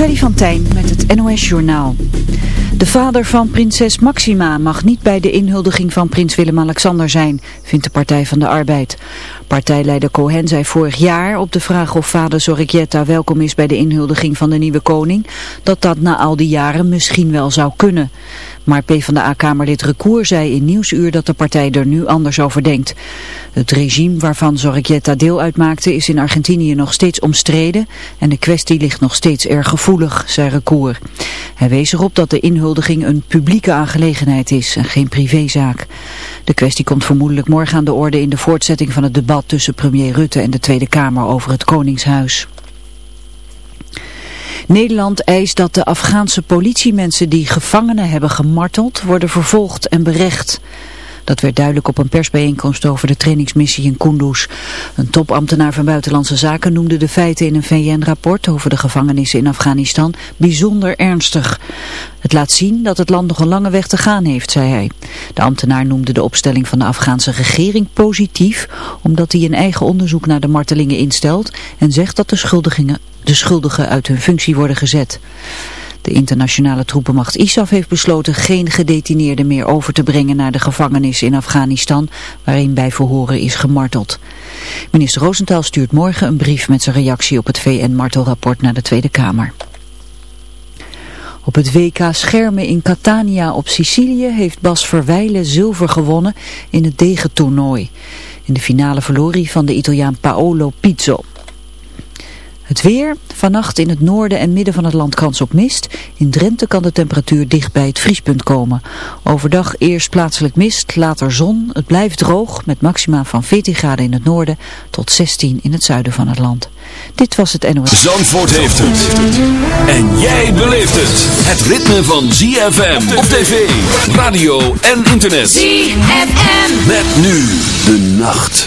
Freddy van Tijn met het NOS Journaal. De vader van prinses Maxima mag niet bij de inhuldiging van prins Willem-Alexander zijn, vindt de Partij van de Arbeid. Partijleider Cohen zei vorig jaar op de vraag of vader Zorricchietta welkom is bij de inhuldiging van de nieuwe koning, dat dat na al die jaren misschien wel zou kunnen. Maar PvdA-kamerlid Recour zei in Nieuwsuur dat de partij er nu anders over denkt. Het regime waarvan Zorricchietta deel uitmaakte is in Argentinië nog steeds omstreden en de kwestie ligt nog steeds erg gevoelig, zei Recour. Hij wees erop dat de inhuldiging een publieke aangelegenheid is en geen privézaak. De kwestie komt vermoedelijk morgen aan de orde in de voortzetting van het debat tussen premier Rutte en de Tweede Kamer over het Koningshuis. Nederland eist dat de Afghaanse politiemensen die gevangenen hebben gemarteld worden vervolgd en berecht. Dat werd duidelijk op een persbijeenkomst over de trainingsmissie in Kunduz. Een topambtenaar van Buitenlandse Zaken noemde de feiten in een VN-rapport over de gevangenissen in Afghanistan bijzonder ernstig. Het laat zien dat het land nog een lange weg te gaan heeft, zei hij. De ambtenaar noemde de opstelling van de Afghaanse regering positief, omdat hij een eigen onderzoek naar de martelingen instelt en zegt dat de, schuldigingen, de schuldigen uit hun functie worden gezet. De internationale troepenmacht ISAF heeft besloten geen gedetineerden meer over te brengen naar de gevangenis in Afghanistan, waarin bij verhoren is gemarteld. Minister Rosenthal stuurt morgen een brief met zijn reactie op het VN-martelrapport naar de Tweede Kamer. Op het WK Schermen in Catania op Sicilië heeft Bas Verwijlen zilver gewonnen in het degentoernooi. In de finale verloor hij van de Italiaan Paolo Pizzo. Het weer, vannacht in het noorden en midden van het land kans op mist. In Drenthe kan de temperatuur dicht bij het vriespunt komen. Overdag eerst plaatselijk mist, later zon. Het blijft droog met maxima van 14 graden in het noorden tot 16 in het zuiden van het land. Dit was het NOS. Zandvoort heeft het. En jij beleeft het. Het ritme van ZFM op tv, radio en internet. ZFM. Met nu de nacht.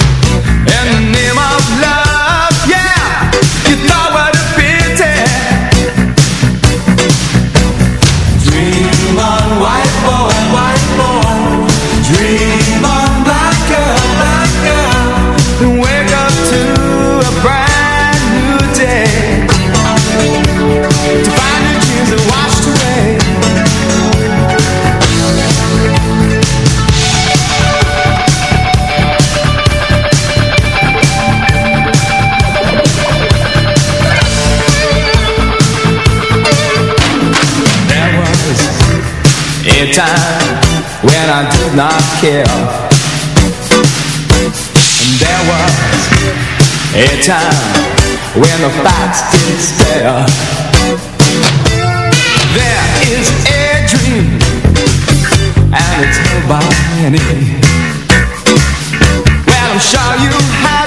care. And there was a time when the facts did stare. There is a dream And it's held by many. Well, I'm sure you had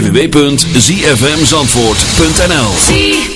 www.zfmzandvoort.nl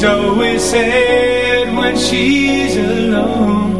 she's always sad when she's alone.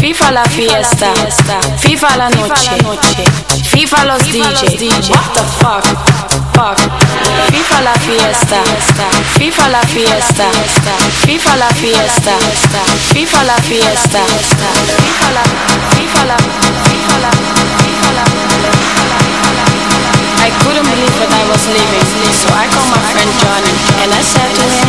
Viva la fiesta, viva la noche, viva los DJs. What the fuck? Fuck. Viva la fiesta, viva la fiesta, viva la fiesta, viva la fiesta, viva la, la, viva la, la. I couldn't believe what I was living, so I called my friend Johnny and I said to him,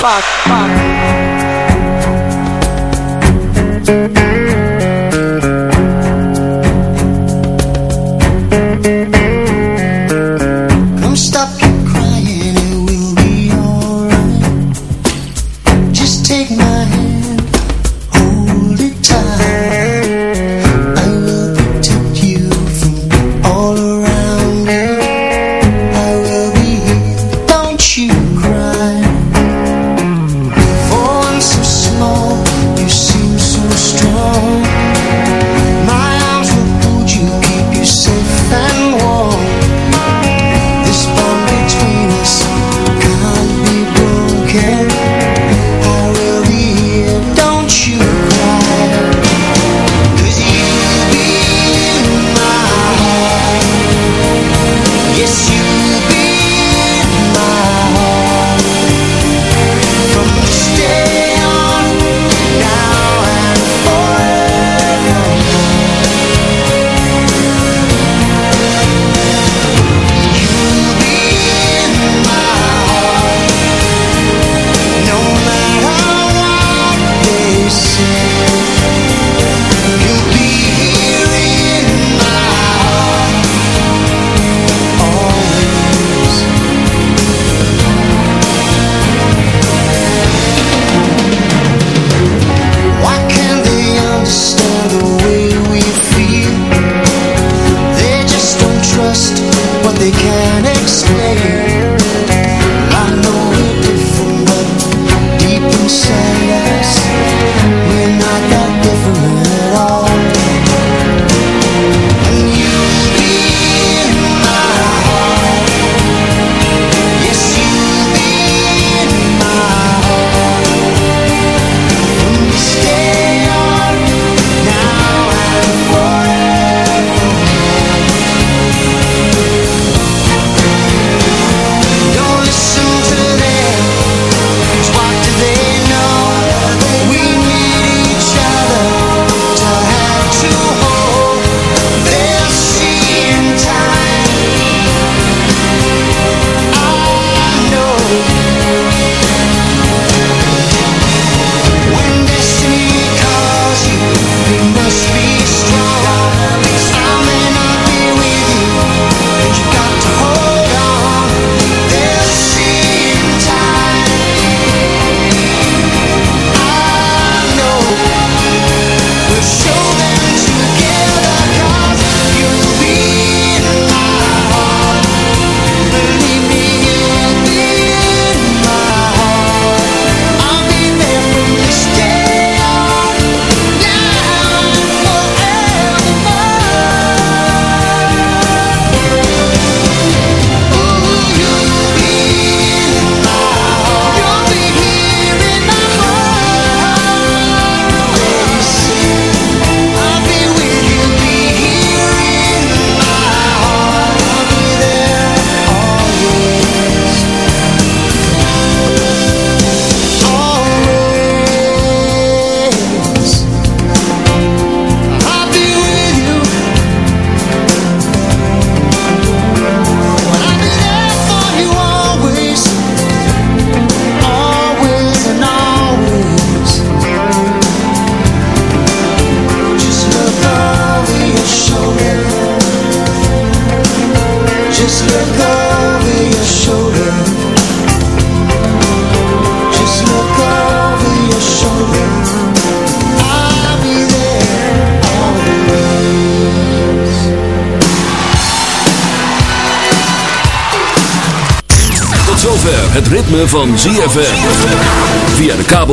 Fuck? fuck?